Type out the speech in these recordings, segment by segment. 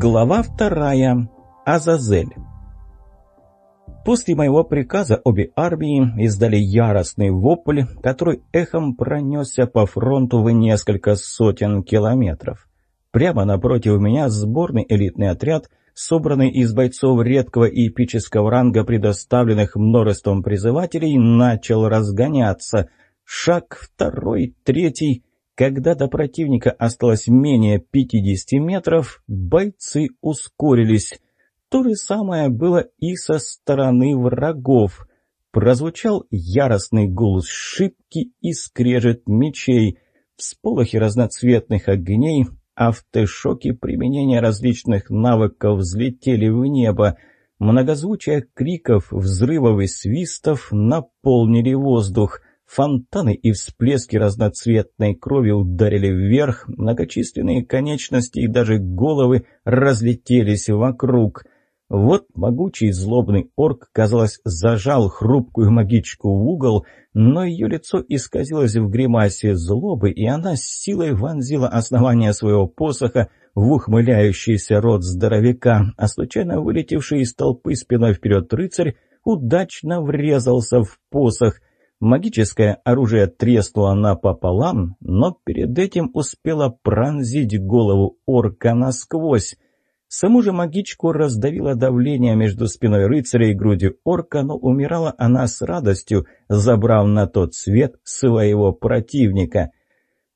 Глава вторая. Азазель. После моего приказа обе армии издали яростный вопль, который эхом пронесся по фронту в несколько сотен километров. Прямо напротив меня сборный элитный отряд, собранный из бойцов редкого и эпического ранга, предоставленных множеством призывателей, начал разгоняться. Шаг второй, третий. Когда до противника осталось менее 50 метров, бойцы ускорились. То же самое было и со стороны врагов. Прозвучал яростный гул шибки и скрежет мечей. Всполохи разноцветных огней, автошоки применения различных навыков взлетели в небо. Многозвучие криков, взрывов и свистов наполнили воздух. Фонтаны и всплески разноцветной крови ударили вверх, многочисленные конечности и даже головы разлетелись вокруг. Вот могучий злобный орк, казалось, зажал хрупкую магичку в угол, но ее лицо исказилось в гримасе злобы, и она с силой вонзила основание своего посоха в ухмыляющийся рот здоровяка, а случайно вылетевший из толпы спиной вперед рыцарь удачно врезался в посох — Магическое оружие треснуло напополам, но перед этим успело пронзить голову орка насквозь. Саму же магичку раздавило давление между спиной рыцаря и грудью орка, но умирала она с радостью, забрав на тот свет своего противника.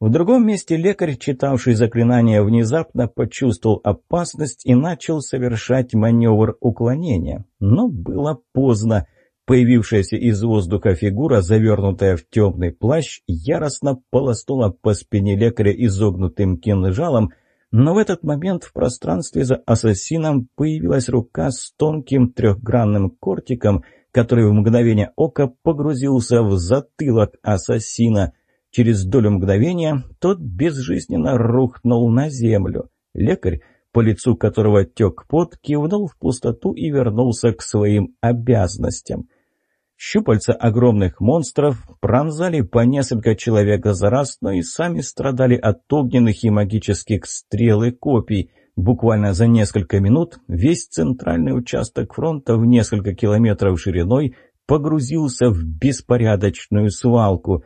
В другом месте лекарь, читавший заклинание, внезапно почувствовал опасность и начал совершать маневр уклонения. Но было поздно. Появившаяся из воздуха фигура, завернутая в темный плащ, яростно полоснула по спине лекаря изогнутым кинжалом, но в этот момент в пространстве за ассасином появилась рука с тонким трехгранным кортиком, который в мгновение ока погрузился в затылок ассасина. Через долю мгновения тот безжизненно рухнул на землю. Лекарь, по лицу которого тек пот, кивнул в пустоту и вернулся к своим обязанностям. Щупальца огромных монстров пронзали по несколько человек за раз, но и сами страдали от огненных и магических стрел и копий. Буквально за несколько минут весь центральный участок фронта в несколько километров шириной погрузился в беспорядочную свалку.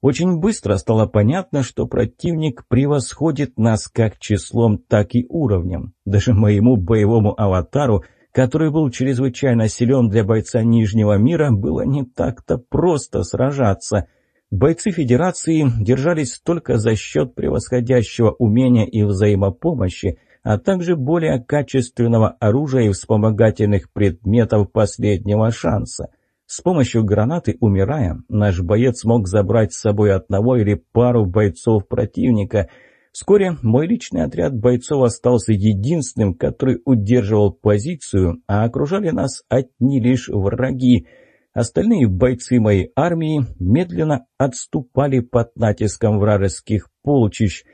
Очень быстро стало понятно, что противник превосходит нас как числом, так и уровнем. Даже моему боевому аватару – который был чрезвычайно силен для бойца Нижнего мира, было не так-то просто сражаться. Бойцы Федерации держались только за счет превосходящего умения и взаимопомощи, а также более качественного оружия и вспомогательных предметов последнего шанса. С помощью гранаты, умирая, наш боец мог забрать с собой одного или пару бойцов противника – Вскоре мой личный отряд бойцов остался единственным, который удерживал позицию, а окружали нас одни лишь враги. Остальные бойцы моей армии медленно отступали под натиском вражеских полчищ.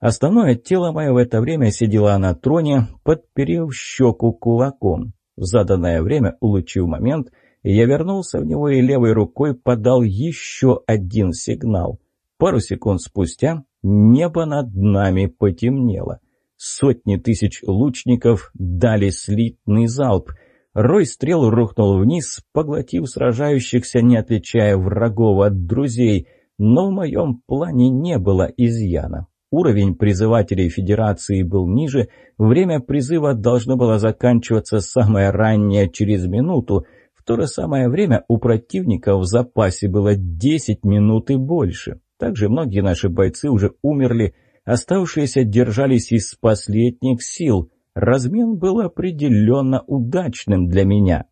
Основное тело мое в это время сидело на троне, подперев щеку кулаком. В заданное время, улучив момент, я вернулся в него и левой рукой подал еще один сигнал. Пару секунд спустя Небо над нами потемнело. Сотни тысяч лучников дали слитный залп. Рой стрел рухнул вниз, поглотив сражающихся, не отличая врагов от друзей. Но в моем плане не было изъяна. Уровень призывателей Федерации был ниже, время призыва должно было заканчиваться самое раннее через минуту, в то же самое время у противника в запасе было 10 минут и больше. Также многие наши бойцы уже умерли, оставшиеся держались из последних сил. Размен был определенно удачным для меня.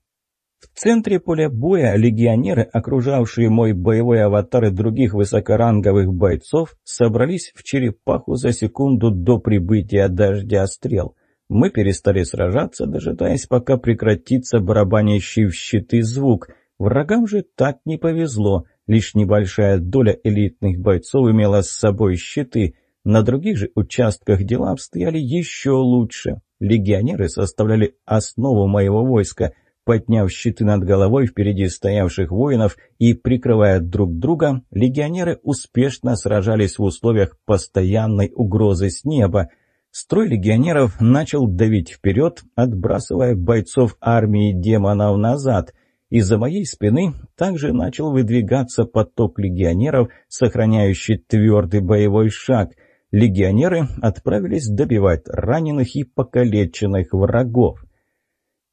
В центре поля боя легионеры, окружавшие мой боевой аватар и других высокоранговых бойцов, собрались в черепаху за секунду до прибытия дождя стрел. Мы перестали сражаться, дожидаясь, пока прекратится барабанящий в щиты звук. Врагам же так не повезло — Лишь небольшая доля элитных бойцов имела с собой щиты. На других же участках дела обстояли еще лучше. Легионеры составляли основу моего войска. Подняв щиты над головой впереди стоявших воинов и прикрывая друг друга, легионеры успешно сражались в условиях постоянной угрозы с неба. Строй легионеров начал давить вперед, отбрасывая бойцов армии демонов назад. Из-за моей спины также начал выдвигаться поток легионеров, сохраняющий твердый боевой шаг. Легионеры отправились добивать раненых и покалеченных врагов.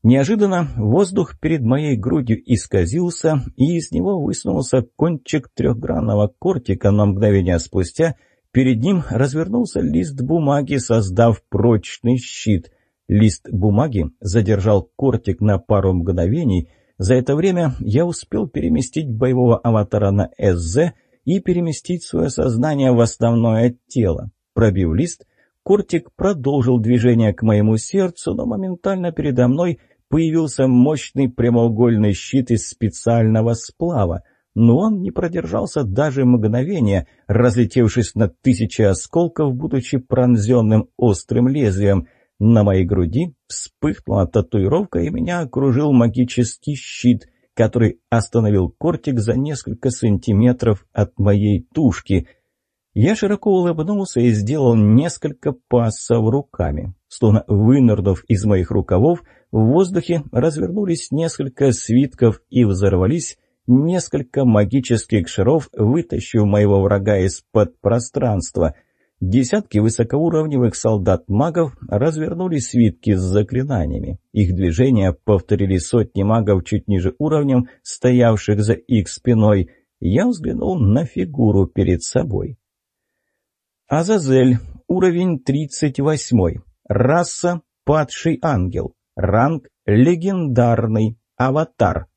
Неожиданно воздух перед моей грудью исказился, и из него высунулся кончик трехгранного кортика, но мгновение спустя перед ним развернулся лист бумаги, создав прочный щит. Лист бумаги задержал кортик на пару мгновений. За это время я успел переместить боевого аватара на СЗ и переместить свое сознание в основное тело. Пробив лист, кортик продолжил движение к моему сердцу, но моментально передо мной – появился мощный прямоугольный щит из специального сплава, но он не продержался даже мгновения, разлетевшись на тысячи осколков, будучи пронзенным острым лезвием. На моей груди вспыхнула татуировка, и меня окружил магический щит, который остановил кортик за несколько сантиметров от моей тушки. Я широко улыбнулся и сделал несколько пассов руками. Словно вынырнув из моих рукавов, в воздухе развернулись несколько свитков и взорвались несколько магических шаров, вытащив моего врага из-под пространства. Десятки высокоуровневых солдат-магов развернули свитки с заклинаниями. Их движения повторили сотни магов чуть ниже уровнем, стоявших за их спиной. Я взглянул на фигуру перед собой. Азазель, уровень 38. Раса – падший ангел. Ранг легендарный. Аватар.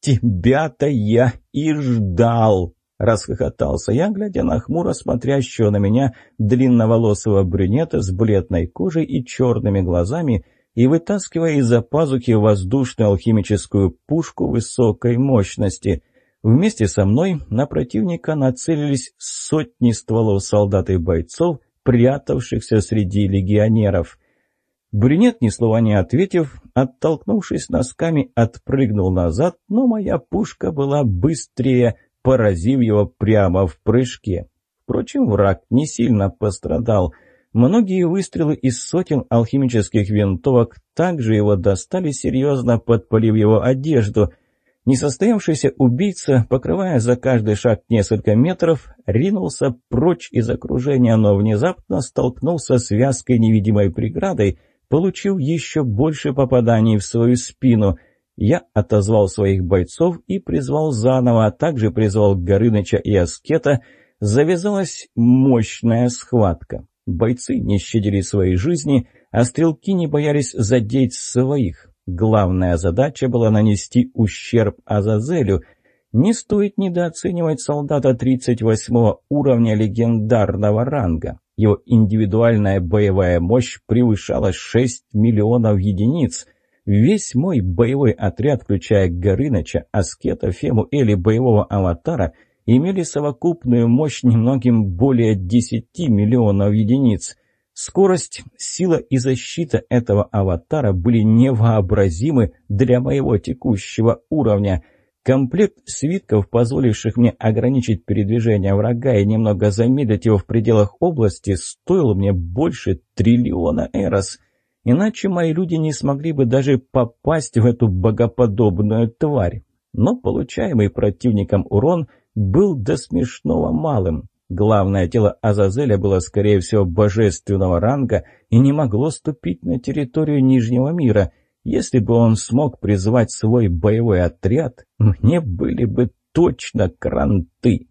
«Тебя-то я и ждал!» — расхохотался я, глядя на хмуро смотрящего на меня длинноволосого брюнета с бледной кожей и черными глазами и вытаскивая из-за пазухи воздушную алхимическую пушку высокой мощности. Вместе со мной на противника нацелились сотни стволов солдат и бойцов, прятавшихся среди легионеров. Брюнет, ни слова не ответив, оттолкнувшись носками, отпрыгнул назад, но моя пушка была быстрее, поразив его прямо в прыжке. Впрочем, враг не сильно пострадал. Многие выстрелы из сотен алхимических винтовок также его достали серьезно, подпалив его одежду. Несостоявшийся убийца, покрывая за каждый шаг несколько метров, ринулся прочь из окружения, но внезапно столкнулся с вязкой невидимой преградой — получил еще больше попаданий в свою спину. Я отозвал своих бойцов и призвал заново, а также призвал Горыныча и Аскета. Завязалась мощная схватка. Бойцы не щадили своей жизни, а стрелки не боялись задеть своих. Главная задача была нанести ущерб Азазелю. Не стоит недооценивать солдата 38 уровня легендарного ранга. Его индивидуальная боевая мощь превышала 6 миллионов единиц. Весь мой боевой отряд, включая Горыныча, Аскета, Фему или боевого аватара, имели совокупную мощь немногим более 10 миллионов единиц. Скорость, сила и защита этого аватара были невообразимы для моего текущего уровня – Комплект свитков, позволивших мне ограничить передвижение врага и немного замедлить его в пределах области, стоил мне больше триллиона эрос. Иначе мои люди не смогли бы даже попасть в эту богоподобную тварь. Но получаемый противником урон был до смешного малым. Главное тело Азазеля было, скорее всего, божественного ранга и не могло ступить на территорию Нижнего мира — если бы он смог призвать свой боевой отряд, мне были бы точно кранты.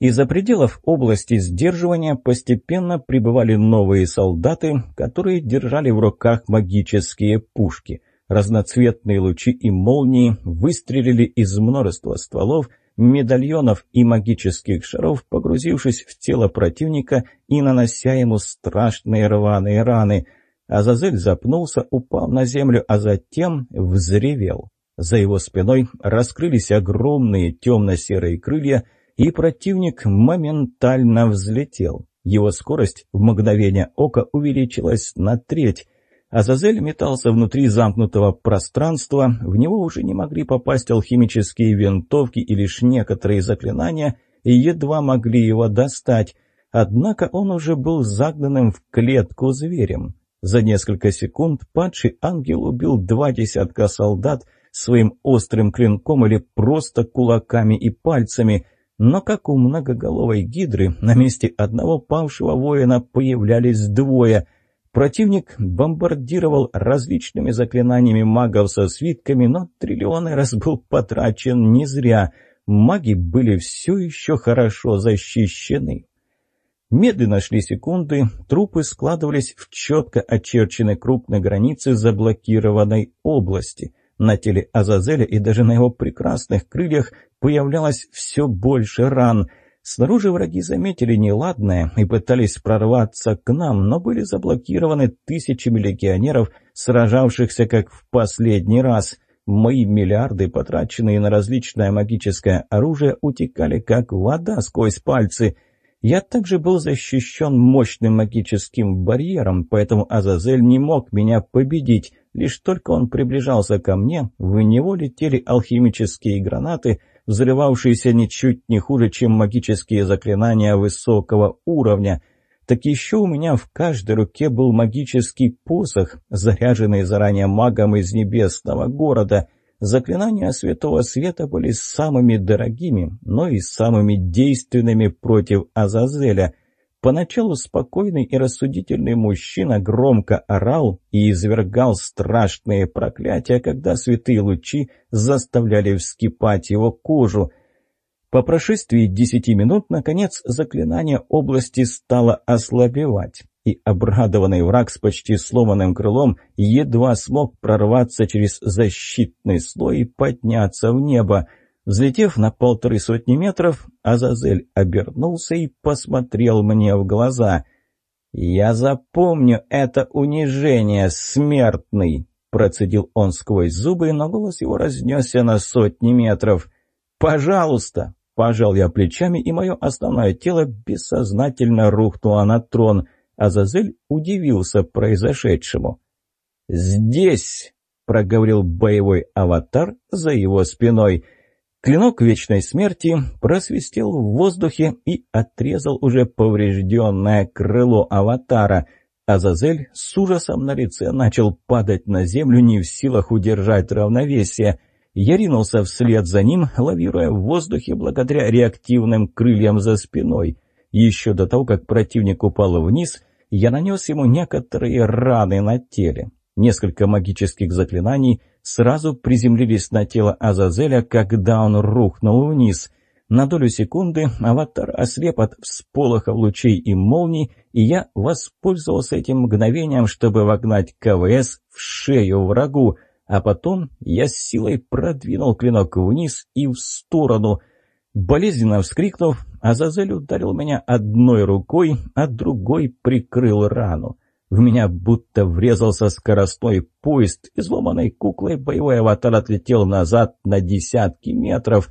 Из-за пределов области сдерживания постепенно прибывали новые солдаты, которые держали в руках магические пушки. Разноцветные лучи и молнии выстрелили из множества стволов, медальонов и магических шаров, погрузившись в тело противника и нанося ему страшные рваные раны – Азазель запнулся, упал на землю, а затем взревел. За его спиной раскрылись огромные темно-серые крылья, и противник моментально взлетел. Его скорость в мгновение ока увеличилась на треть. Азазель метался внутри замкнутого пространства, в него уже не могли попасть алхимические винтовки и лишь некоторые заклинания, едва могли его достать. Однако он уже был загнанным в клетку зверем. За несколько секунд падший ангел убил два десятка солдат своим острым клинком или просто кулаками и пальцами, но как у многоголовой гидры, на месте одного павшего воина появлялись двое. Противник бомбардировал различными заклинаниями магов со свитками, но триллионы раз был потрачен не зря. Маги были все еще хорошо защищены. Медленно шли секунды, трупы складывались в четко очерченной крупной границе заблокированной области. На теле Азазеля и даже на его прекрасных крыльях появлялось все больше ран. Снаружи враги заметили неладное и пытались прорваться к нам, но были заблокированы тысячами легионеров, сражавшихся как в последний раз. Мои миллиарды, потраченные на различное магическое оружие, утекали как вода сквозь пальцы — я также был защищен мощным магическим барьером, поэтому Азазель не мог меня победить. Лишь только он приближался ко мне, в него летели алхимические гранаты, взрывавшиеся ничуть не хуже, чем магические заклинания высокого уровня. Так еще у меня в каждой руке был магический посох, заряженный заранее магом из небесного города — Заклинания Святого Света были самыми дорогими, но и самыми действенными против Азазеля. Поначалу спокойный и рассудительный мужчина громко орал и извергал страшные проклятия, когда святые лучи заставляли вскипать его кожу. По прошествии десяти минут, наконец, заклинание области стало ослабевать и обрадованный враг с почти сломанным крылом едва смог прорваться через защитный слой и подняться в небо. Взлетев на полторы сотни метров, Азазель обернулся и посмотрел мне в глаза. «Я запомню это унижение, смертный!» Процедил он сквозь зубы, но голос его разнесся на сотни метров. «Пожалуйста!» Пожал я плечами, и мое основное тело бессознательно рухнуло на трон — Азазель удивился произошедшему. «Здесь!» — проговорил боевой аватар за его спиной. Клинок вечной смерти просвистел в воздухе и отрезал уже поврежденное крыло аватара. Азазель с ужасом на лице начал падать на землю, не в силах удержать равновесие. Я ринулся вслед за ним, лавируя в воздухе благодаря реактивным крыльям за спиной. Еще до того, как противник упал вниз, я нанес ему некоторые раны на теле. Несколько магических заклинаний сразу приземлились на тело Азазеля, когда он рухнул вниз. На долю секунды аватар ослеп от всполохов лучей и молний, и я воспользовался этим мгновением, чтобы вогнать КВС в шею врагу, а потом я с силой продвинул клинок вниз и в сторону. Болезненно вскрикнув, Азазель ударил меня одной рукой, а другой прикрыл рану. В меня будто врезался скоростной поезд, изломанной куклой боевой аватар отлетел назад на десятки метров.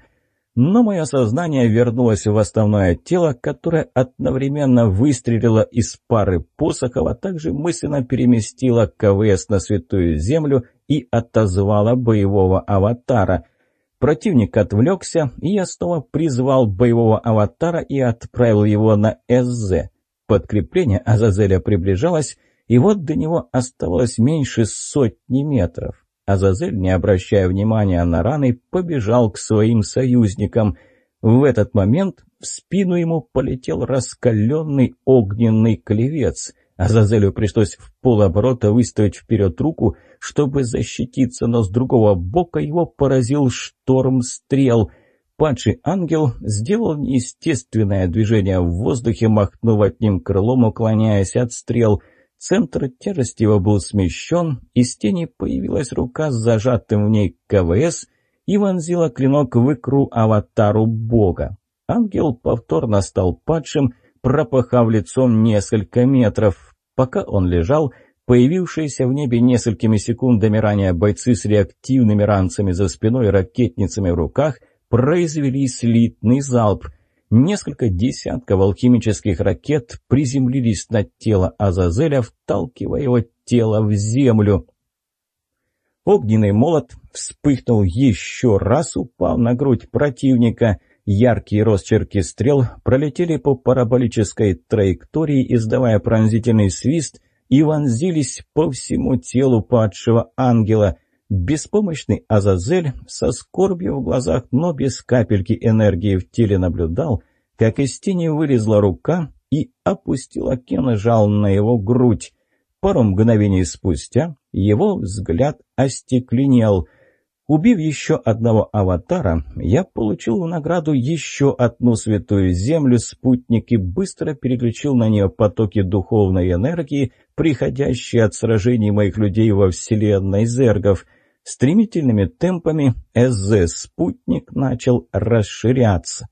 Но мое сознание вернулось в основное тело, которое одновременно выстрелило из пары посохов, а также мысленно переместило КВС на Святую Землю и отозвало боевого аватара — Противник отвлекся, и я снова призвал боевого аватара и отправил его на СЗ. Подкрепление Азазеля приближалось, и вот до него оставалось меньше сотни метров. Азазель, не обращая внимания на раны, побежал к своим союзникам. В этот момент в спину ему полетел раскаленный огненный клевец — Азазелю пришлось в полоборота выставить вперед руку, чтобы защититься, но с другого бока его поразил шторм стрел. Падший ангел сделал неестественное движение в воздухе, махнув от ним крылом, уклоняясь от стрел. Центр тяжести его был смещен, из тени появилась рука с зажатым в ней КВС и вонзила клинок в икру аватару бога. Ангел повторно стал падшим, пропахав лицом несколько метров. Пока он лежал, появившиеся в небе несколькими секундами ранее бойцы с реактивными ранцами за спиной и ракетницами в руках произвели слитный залп. Несколько десятков алхимических ракет приземлились на тело Азазеля, вталкивая его тело в землю. Огненный молот вспыхнул еще раз, упав на грудь противника. Яркие росчерки стрел пролетели по параболической траектории, издавая пронзительный свист, и вонзились по всему телу падшего ангела. Беспомощный Азазель со скорбью в глазах, но без капельки энергии в теле наблюдал, как из тени вылезла рука и опустила кинжал на его грудь. Пару мгновений спустя его взгляд остекленел. Убив еще одного аватара, я получил в награду еще одну святую землю, спутник и быстро переключил на нее потоки духовной энергии, приходящие от сражений моих людей во вселенной зергов. Стремительными темпами СЗ-спутник начал расширяться.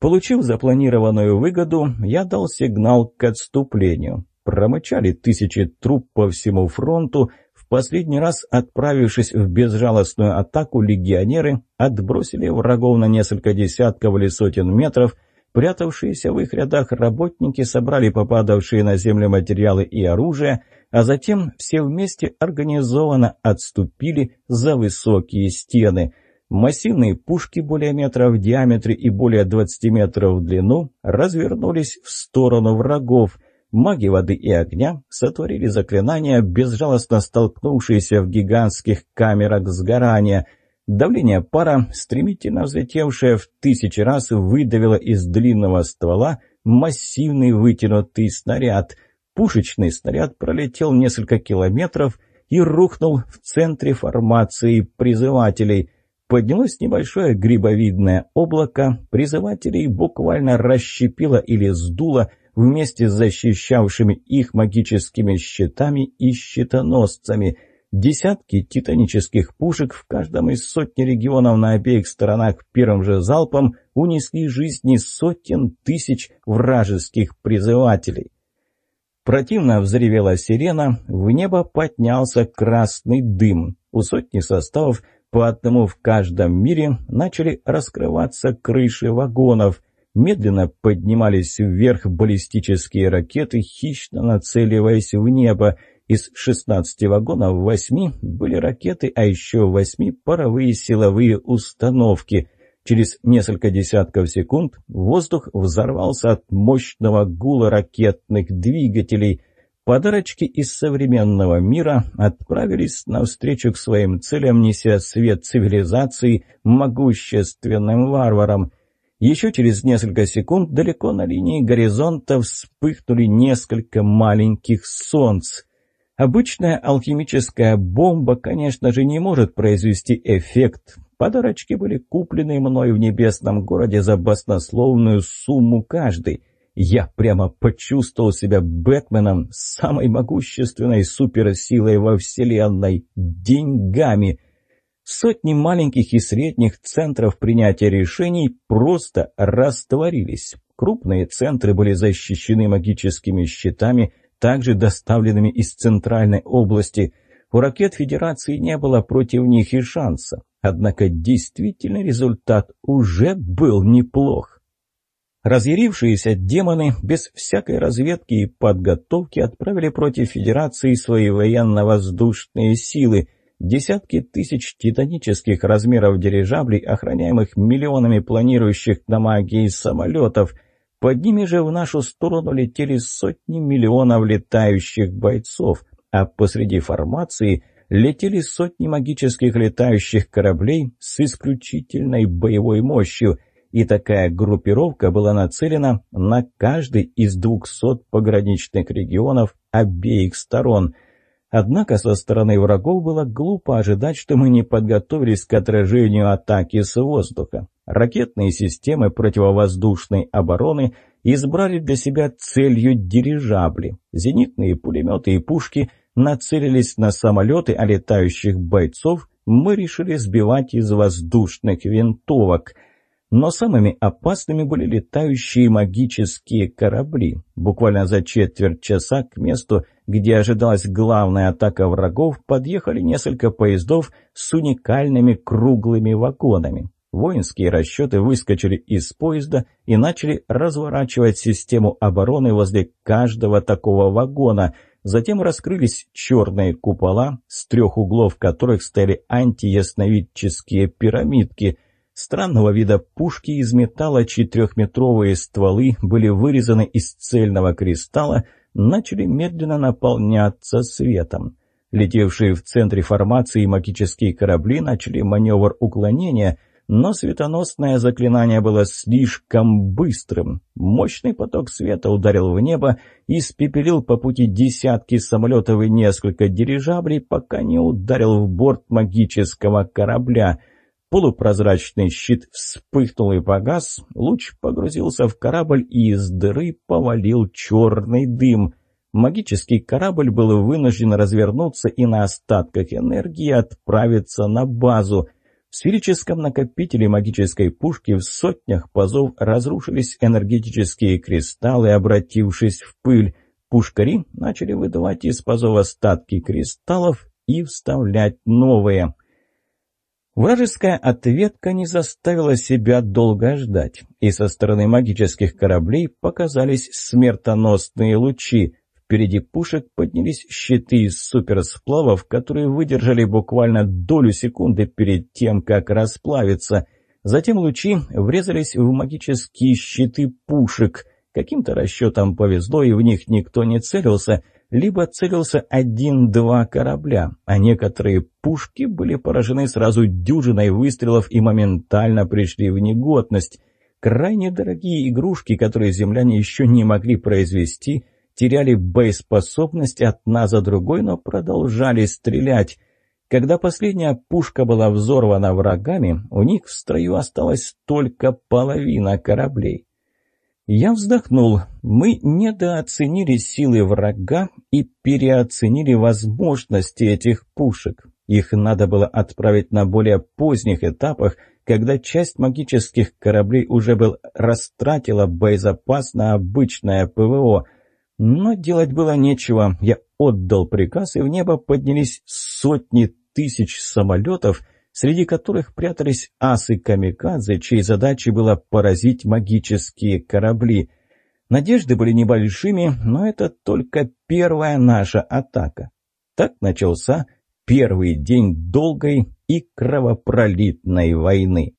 Получив запланированную выгоду, я дал сигнал к отступлению. Промычали тысячи труп по всему фронту, последний раз отправившись в безжалостную атаку, легионеры отбросили врагов на несколько десятков или сотен метров. Прятавшиеся в их рядах работники собрали попадавшие на землю материалы и оружие, а затем все вместе организованно отступили за высокие стены. Массивные пушки более метра в диаметре и более 20 метров в длину развернулись в сторону врагов – Маги воды и огня сотворили заклинания, безжалостно столкнувшиеся в гигантских камерах сгорания. Давление пара, стремительно взлетевшее в тысячи раз, выдавило из длинного ствола массивный вытянутый снаряд. Пушечный снаряд пролетел несколько километров и рухнул в центре формации призывателей. Поднялось небольшое грибовидное облако, призывателей буквально расщепило или сдуло, вместе с защищавшими их магическими щитами и щитоносцами. Десятки титанических пушек в каждом из сотни регионов на обеих сторонах первым же залпом унесли жизни сотен тысяч вражеских призывателей. Противно взревела сирена, в небо поднялся красный дым. У сотни составов по одному в каждом мире начали раскрываться крыши вагонов – Медленно поднимались вверх баллистические ракеты, хищно нацеливаясь в небо. Из 16 вагонов в 8 были ракеты, а еще в 8 паровые силовые установки. Через несколько десятков секунд воздух взорвался от мощного гула ракетных двигателей. Подарочки из современного мира отправились навстречу к своим целям, неся свет цивилизации могущественным варварам – еще через несколько секунд далеко на линии горизонта вспыхнули несколько маленьких солнц. Обычная алхимическая бомба, конечно же, не может произвести эффект. Подарочки были куплены мной в небесном городе за баснословную сумму каждый. Я прямо почувствовал себя Бэтменом, самой могущественной суперсилой во вселенной, деньгами — Сотни маленьких и средних центров принятия решений просто растворились. Крупные центры были защищены магическими щитами, также доставленными из центральной области. У ракет Федерации не было против них и шанса. Однако действительный результат уже был неплох. Разъярившиеся демоны без всякой разведки и подготовки отправили против Федерации свои военно-воздушные силы – Десятки тысяч титанических размеров дирижаблей, охраняемых миллионами планирующих на магии самолетов. Под ними же в нашу сторону летели сотни миллионов летающих бойцов, а посреди формации летели сотни магических летающих кораблей с исключительной боевой мощью, и такая группировка была нацелена на каждый из двухсот пограничных регионов обеих сторон – Однако со стороны врагов было глупо ожидать, что мы не подготовились к отражению атаки с воздуха. Ракетные системы противовоздушной обороны избрали для себя целью дирижабли. Зенитные пулеметы и пушки нацелились на самолеты, а летающих бойцов мы решили сбивать из воздушных винтовок – но самыми опасными были летающие магические корабли. Буквально за четверть часа к месту, где ожидалась главная атака врагов, подъехали несколько поездов с уникальными круглыми вагонами. Воинские расчеты выскочили из поезда и начали разворачивать систему обороны возле каждого такого вагона. Затем раскрылись черные купола, с трех углов которых стояли антиясновидческие пирамидки – Странного вида пушки из металла четырехметровые стволы были вырезаны из цельного кристалла, начали медленно наполняться светом. Летевшие в центре формации магические корабли начали маневр уклонения, но светоносное заклинание было слишком быстрым. Мощный поток света ударил в небо и спепелил по пути десятки самолетов и несколько дирижаблей, пока не ударил в борт магического корабля. Полупрозрачный щит вспыхнул и погас, луч погрузился в корабль и из дыры повалил черный дым. Магический корабль был вынужден развернуться и на остатках энергии отправиться на базу — в сферическом накопителе магической пушки в сотнях пазов разрушились энергетические кристаллы, обратившись в пыль. Пушкари начали выдавать из пазов остатки кристаллов и вставлять новые. Вражеская ответка не заставила себя долго ждать, и со стороны магических кораблей показались смертоносные лучи. Впереди пушек поднялись щиты из суперсплавов, которые выдержали буквально долю секунды перед тем, как расплавиться. Затем лучи врезались в магические щиты пушек. Каким-то расчетом повезло, и в них никто не целился, либо целился один-два корабля, а некоторые пушки были поражены сразу дюжиной выстрелов и моментально пришли в негодность. Крайне дорогие игрушки, которые земляне еще не могли произвести – теряли боеспособность одна за другой, но продолжали стрелять. Когда последняя пушка была взорвана врагами, у них в строю осталась только половина кораблей. Я вздохнул. Мы недооценили силы врага и переоценили возможности этих пушек. Их надо было отправить на более поздних этапах, когда часть магических кораблей уже был растратила боезапас на обычное ПВО – но делать было нечего. Я отдал приказ, и в небо поднялись сотни тысяч самолетов, среди которых прятались асы-камикадзе, чьей задачей было поразить магические корабли. Надежды были небольшими, но это только первая наша атака. Так начался первый день долгой и кровопролитной войны.